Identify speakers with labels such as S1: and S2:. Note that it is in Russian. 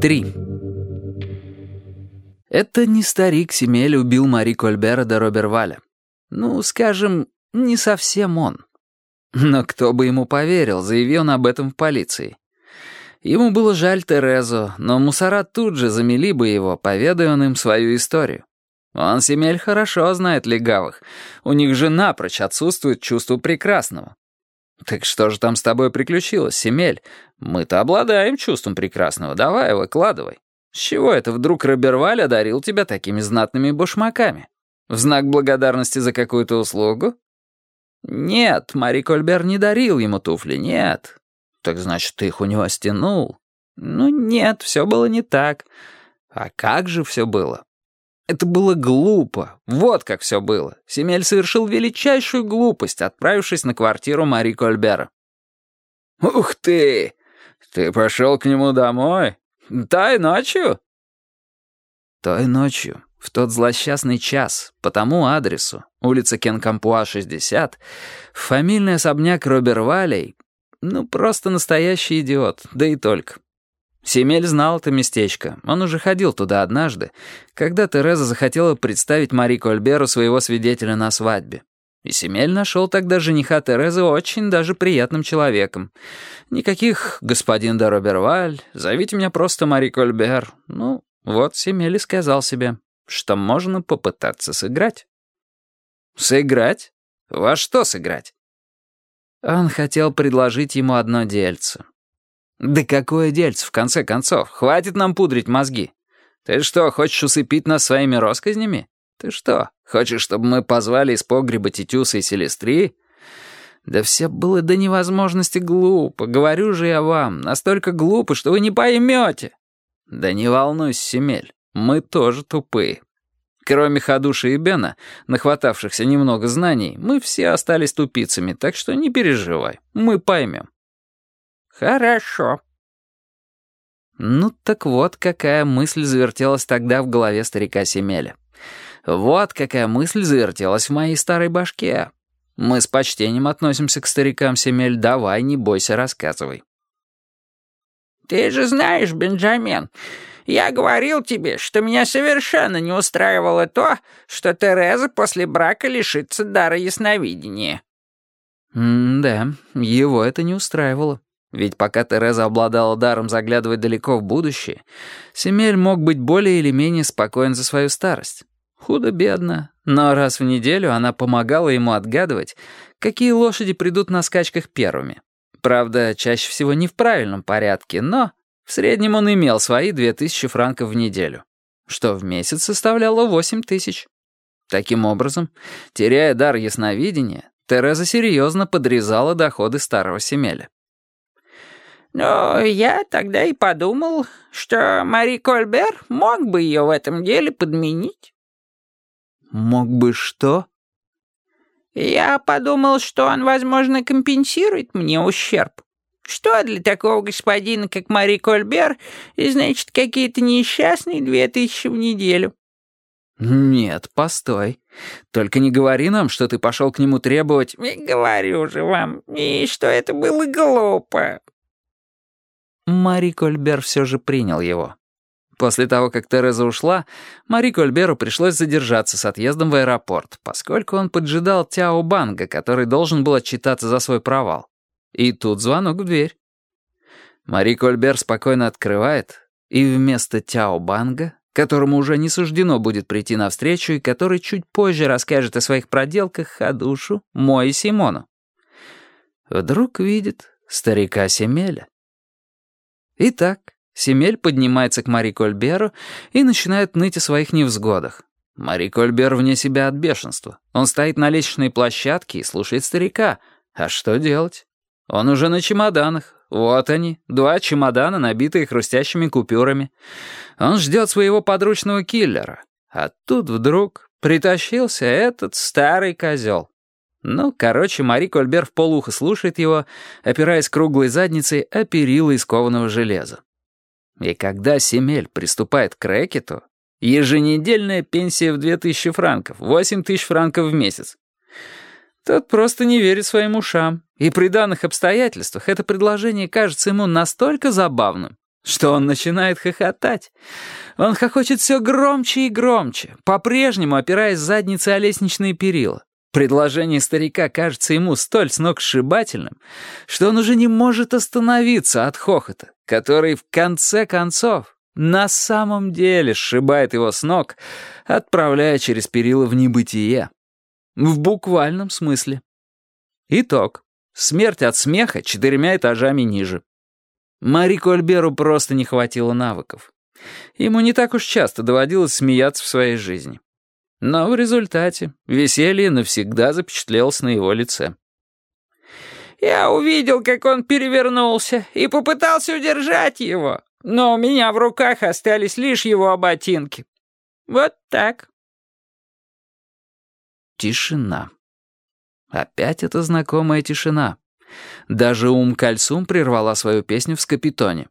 S1: Три. Это не старик Семель убил Мари Кольбера де Роберваля. Ну, скажем, не совсем он. Но кто бы ему поверил, заявил он об этом в полиции. Ему было жаль Терезу, но мусора тут же замели бы его, поведая он им свою историю. Он, Семель, хорошо знает легавых. У них же напрочь отсутствует чувство прекрасного. Так что же там с тобой приключилось, Семель? Мы-то обладаем чувством прекрасного. Давай, выкладывай. С чего это вдруг Роберваль одарил тебя такими знатными башмаками? В знак благодарности за какую-то услугу? Нет, Мари Кольбер не дарил ему туфли, нет. Так значит, ты их у него стянул? Ну нет, все было не так. А как же все было? Это было глупо. Вот как все было. Семель совершил величайшую глупость, отправившись на квартиру Мари Кольбера. «Ух ты! Ты пошел к нему домой? Той ночью?» Той ночью, в тот злосчастный час, по тому адресу, улица Кенкампуа, 60, фамильный особняк Робервалей, ну, просто настоящий идиот, да и только. Семель знал это местечко, он уже ходил туда однажды, когда Тереза захотела представить Мари Кольберу своего свидетеля на свадьбе. И Семель нашел тогда жениха Терезы очень даже приятным человеком. Никаких «господин де Роберваль», зовите меня просто Мари Кольбер. Ну, вот Семель и сказал себе, что можно попытаться сыграть. Сыграть? Во что сыграть? Он хотел предложить ему одно дельце. «Да какое дельце, в конце концов? Хватит нам пудрить мозги. Ты что, хочешь усыпить нас своими росказнями? Ты что, хочешь, чтобы мы позвали из погреба Тетюса и Селестри? Да все было до невозможности глупо, говорю же я вам, настолько глупо, что вы не поймете. Да не волнуйся, Семель, мы тоже тупые. Кроме Хадуши и Бена, нахватавшихся немного знаний, мы все остались тупицами, так что не переживай, мы поймем. «Хорошо». Ну так вот, какая мысль завертелась тогда в голове старика Семеля. Вот какая мысль завертелась в моей старой башке. Мы с почтением относимся к старикам Семель, давай, не бойся, рассказывай. «Ты же знаешь, Бенджамин, я говорил тебе, что меня совершенно не устраивало то, что Тереза после брака лишится дара ясновидения». «Да, его это не устраивало». Ведь пока Тереза обладала даром заглядывать далеко в будущее, Семель мог быть более или менее спокоен за свою старость. Худо-бедно, но раз в неделю она помогала ему отгадывать, какие лошади придут на скачках первыми. Правда, чаще всего не в правильном порядке, но в среднем он имел свои две тысячи франков в неделю, что в месяц составляло восемь тысяч. Таким образом, теряя дар ясновидения, Тереза серьезно подрезала доходы старого Семеля.
S2: Но я тогда и подумал, что Мари Кольбер мог бы ее в этом деле подменить.
S1: Мог бы что?
S2: Я подумал, что он, возможно, компенсирует мне ущерб. Что для такого господина, как Мари Кольбер, и, значит, какие-то несчастные две тысячи в неделю?
S1: «Нет, постой. Только не говори нам, что ты пошел к нему требовать...»
S2: «Говорю же вам, и что это было глупо.
S1: Мари Кольбер все же принял его. После того, как Тереза ушла, Мари Кольберу пришлось задержаться с отъездом в аэропорт, поскольку он поджидал Тяо Банга, который должен был отчитаться за свой провал. И тут звонок в дверь. Мари Кольбер спокойно открывает, и вместо Тяо Банга, которому уже не суждено будет прийти навстречу и который чуть позже расскажет о своих проделках Хадушу, Мо и Симону, вдруг видит старика Семеля. Итак, Семель поднимается к Мари Кольберу и начинает ныть о своих невзгодах. Мари Кольбер вне себя от бешенства. Он стоит на лестничной площадке и слушает старика. А что делать? Он уже на чемоданах. Вот они, два чемодана, набитые хрустящими купюрами. Он ждет своего подручного киллера. А тут вдруг притащился этот старый козел. Ну, короче, Мари Кольбер в полухо слушает его, опираясь круглой задницей о перила из кованого железа. И когда Семель приступает к рэкету, еженедельная пенсия в 2000 франков, 8000 франков в месяц. Тот просто не верит своим ушам, и при данных обстоятельствах это предложение кажется ему настолько забавным, что он начинает хохотать. Он хохочет все громче и громче, по-прежнему опираясь задницей о лестничные перила. Предложение старика кажется ему столь сногсшибательным, что он уже не может остановиться от хохота, который в конце концов на самом деле сшибает его с ног, отправляя через перила в небытие. В буквальном смысле. Итог. Смерть от смеха четырьмя этажами ниже. Мари Кольберу просто не хватило навыков. Ему не так уж часто доводилось смеяться в своей жизни. Но в результате веселье навсегда запечатлелось на его лице.
S2: «Я увидел, как он перевернулся, и попытался удержать его, но у меня в руках остались лишь его ботинки. Вот так».
S1: Тишина. Опять эта знакомая тишина. Даже Ум Кальсум прервала свою песню в скапитоне.